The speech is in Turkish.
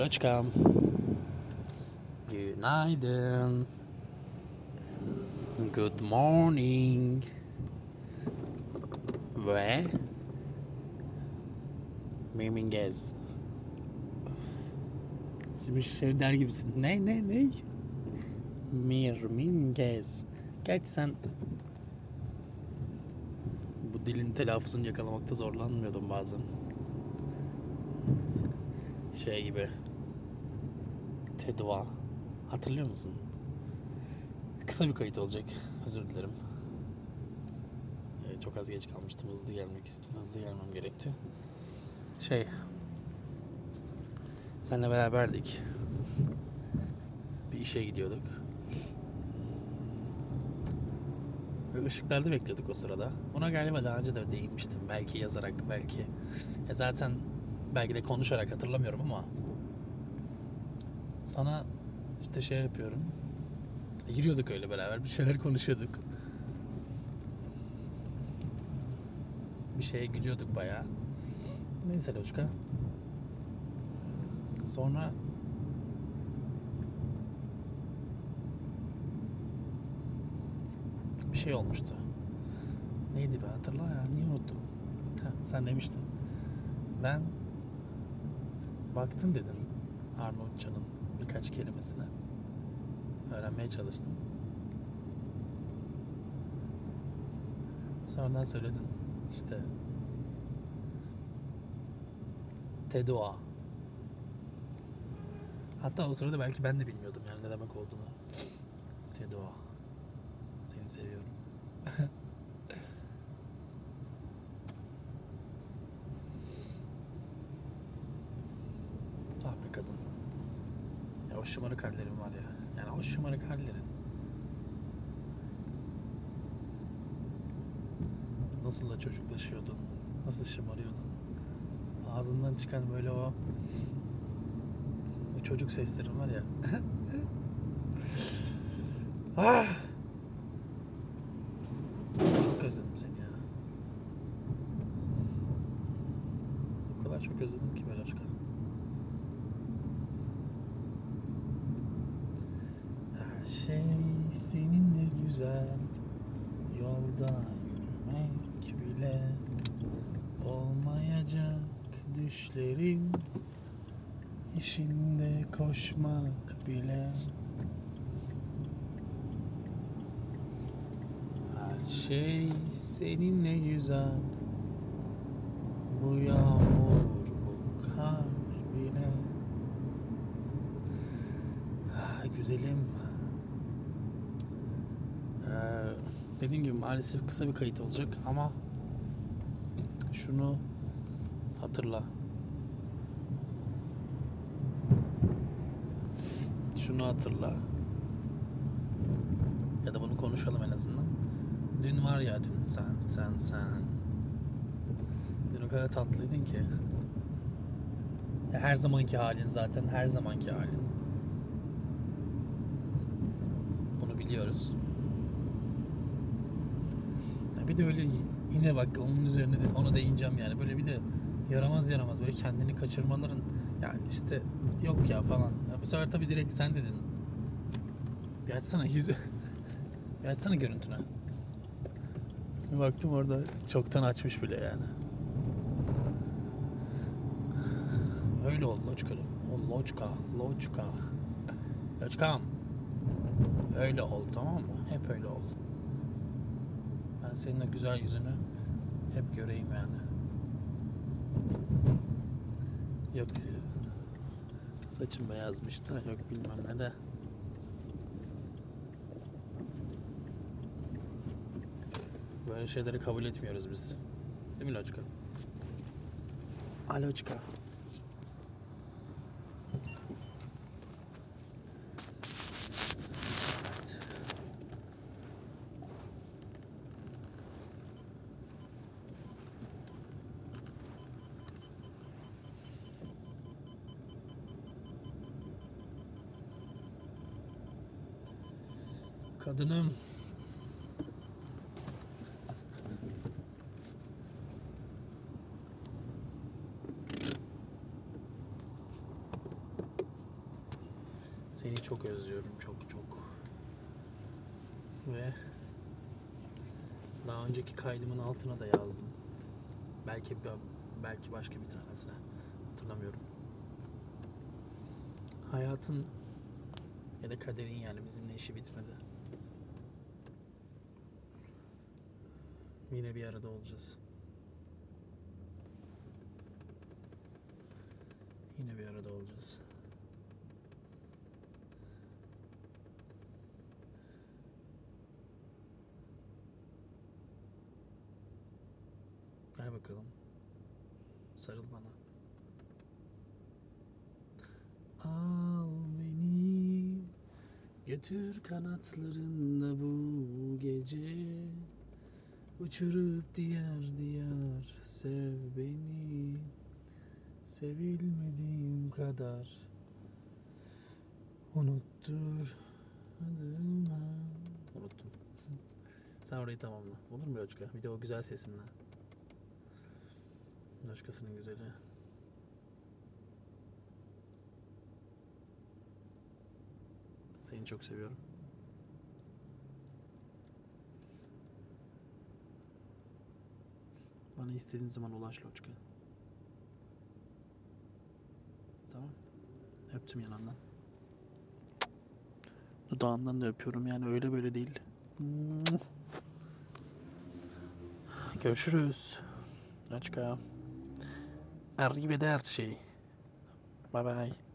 Loçkam. Günaydın. Good morning. Ve Memingez. Şimdi şey der gibisin. Ne ne ne? Mirmingez. Gerçi sen bu dilin telaffuzunu yakalamakta zorlanmıyordun bazen. Şey gibi. Tedva. Hatırlıyor musun? Kısa bir kayıt olacak. Özür dilerim. Ee, çok az geç kalmıştım. Hızlı gelmek istedim. Hızlı gelmem gerekti. Şey. Seninle beraberdik. Bir işe gidiyorduk. Ve ışıklarda bekliyorduk o sırada. Ona galiba daha önce de değinmiştim. Belki yazarak, belki. Ya zaten belki de konuşarak hatırlamıyorum ama sana işte şey yapıyorum. Giriyorduk öyle beraber bir şeyler konuşuyorduk. Bir şeye gülüyorduk bayağı. Neyse Loşka. Sonra bir şey olmuştu. Neydi be hatırla ya niye unuttum. Heh, sen demiştin. Ben baktım dedim Arnavutça'nın birkaç kelimesine. Öğrenmeye çalıştım. Sonradan söyledin. İşte Tedua. Hatta o sırada belki ben de bilmiyordum yani ne demek olduğunu. Tedua. Seni seviyorum. ah be kadın. Ya o şımarık hallerin var ya. Yani o şımarık hallerin. Nasıl da çocuklaşıyordun. Nasıl şımarıyordun. Ağzından çıkan böyle o o çocuk seslerin var ya. ah! Çok özledim seni ya. O kadar çok özledim ki Beloşka. Her şey seninle güzel Yolda yürümek bile Olmayacak düşlerin İşinde koşmak bile. Her şey seninle güzel. Bu yağmur, bu kar bile. Ah, Güzelim Ee, Dediğim gibi maalesef kısa bir kayıt olacak ama Şunu hatırla Şunu hatırla ya da bunu konuşalım en azından. Dün var ya dün sen sen sen. Dün o kadar tatlıydın ki. Ya her zamanki halin zaten her zamanki halin. Bunu biliyoruz. Bir de öyle yine bak onun üzerine de ona değineceğim yani böyle bir de yaramaz yaramaz böyle kendini kaçırmaların yani işte yok ya falan. Ya bu sefer tabii direkt sen dedin. Bir açsana yüzü. Bir açsana görüntüne. Baktım orada çoktan açmış bile yani. Öyle ol Loçka. O Loçka. Loçka. Loçkam. Öyle ol tamam mı? Hep öyle ol. Ben senin o güzel yüzünü hep göreyim yani. Yok saçım beyazmış da yok bilmem ne de. Böyle şeyleri kabul etmiyoruz biz. Değil mi Loçka? Aloçka. Kadınım. Seni çok özlüyorum çok çok. Ve daha önceki kaydımın altına da yazdım. Belki belki başka bir tanesine hatırlamıyorum. Hayatın ya da kaderin yani bizimle işi bitmedi. Yine bir arada olacağız. Yine bir arada olacağız. Gel bakalım. Sarıl bana. Al beni götür kanatlarında bu gece uçurup diğer diğer sev beni sevilmediğim kadar. Unuttur adıma unuttum. Sen orayı tamamla. Olur mu Loçka? Bir de o güzel sesinle. Loçkasının güzeli. Seni çok seviyorum. Bana istediğin zaman ulaş Loçka. Tamam. Öptüm yanından. Dudağından da öpüyorum yani öyle böyle değil. Görüşürüz. Loçka. Arrivederci. Bye bye.